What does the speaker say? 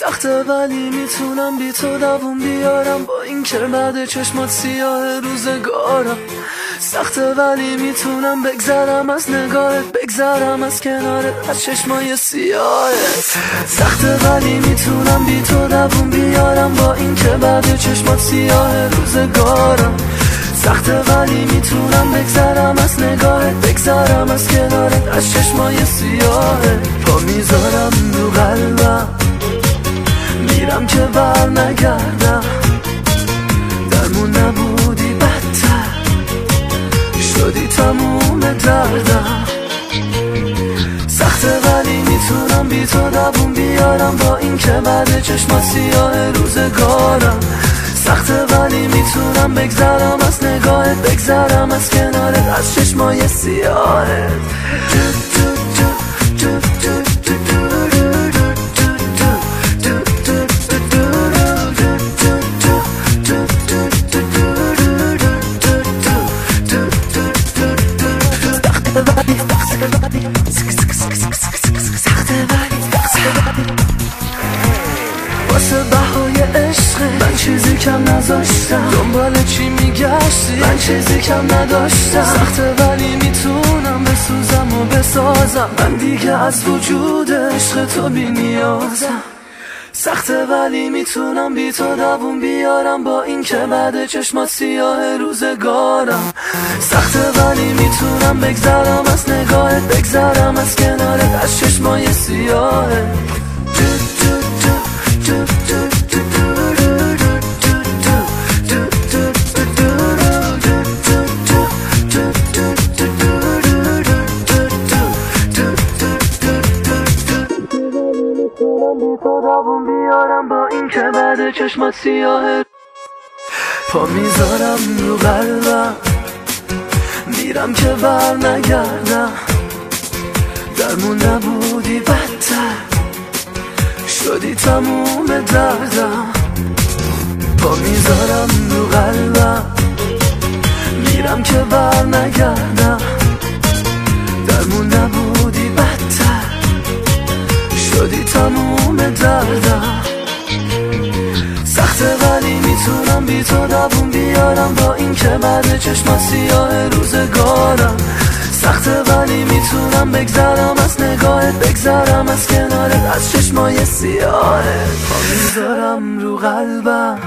سخته ولی می‌تونم بی تو دووم بیارم. با این که بعد چشمات سیاه روزگارم. سخته ولی می‌تونم بگذرم از نگاهت. بگذرم از کنارت از چشمای سیاهت. سخته ولی می‌تونم بی تو دووم بیارم. با این که بعد چشمات سیاه روزگارم. سخته ولی می‌تونم بگذرم از نگاهت. بگذرم از کنارت از چشمای سیاهت. پا می‌ذارم رو قلبم. میرم که بر نگردم درمون نبودی بدتر. شدی تموم دردم. سخته ولی می‌تونم بی تو دووم بیارم. با این که بعد چشما سیاه روزگارم. سخته ولی می‌تونم بگذرم. از نگاهت بگذرم. از کنارت از چشمای سیاهت. واسه بهای عشق من چیزی کم نذاشتم. دنبال چی میگشتی؟ من چیزی کم نداشتم. سخته ولی می‌تونم بسوزم و بسازم. من دیگه از وجود عشق تو بی نیازم. سخته ولی می‌تونم بی تو دووم بیارم با این که بعد چشمات سیاه روزگارم. سخته ولی می‌تونم بگذرم از نگاهت بگذرم از کنارت از چشمای سیاهت. دووم بیارم با این که بعد چشمات سیاه پا می‌ذارم رو قلبم. میرم که بر نگردم. درمون نبودی بدتر. شدی تموم دردم. پا می‌ذارم رو قلبم. میرم که بر نگردم. که بعد چشما سیاه روزگارم. سخته ولی می‌تونم بگذرم از نگاهت بگذرم از کنارت از چشمای سیاهت. می‌ذارم رو قلبم.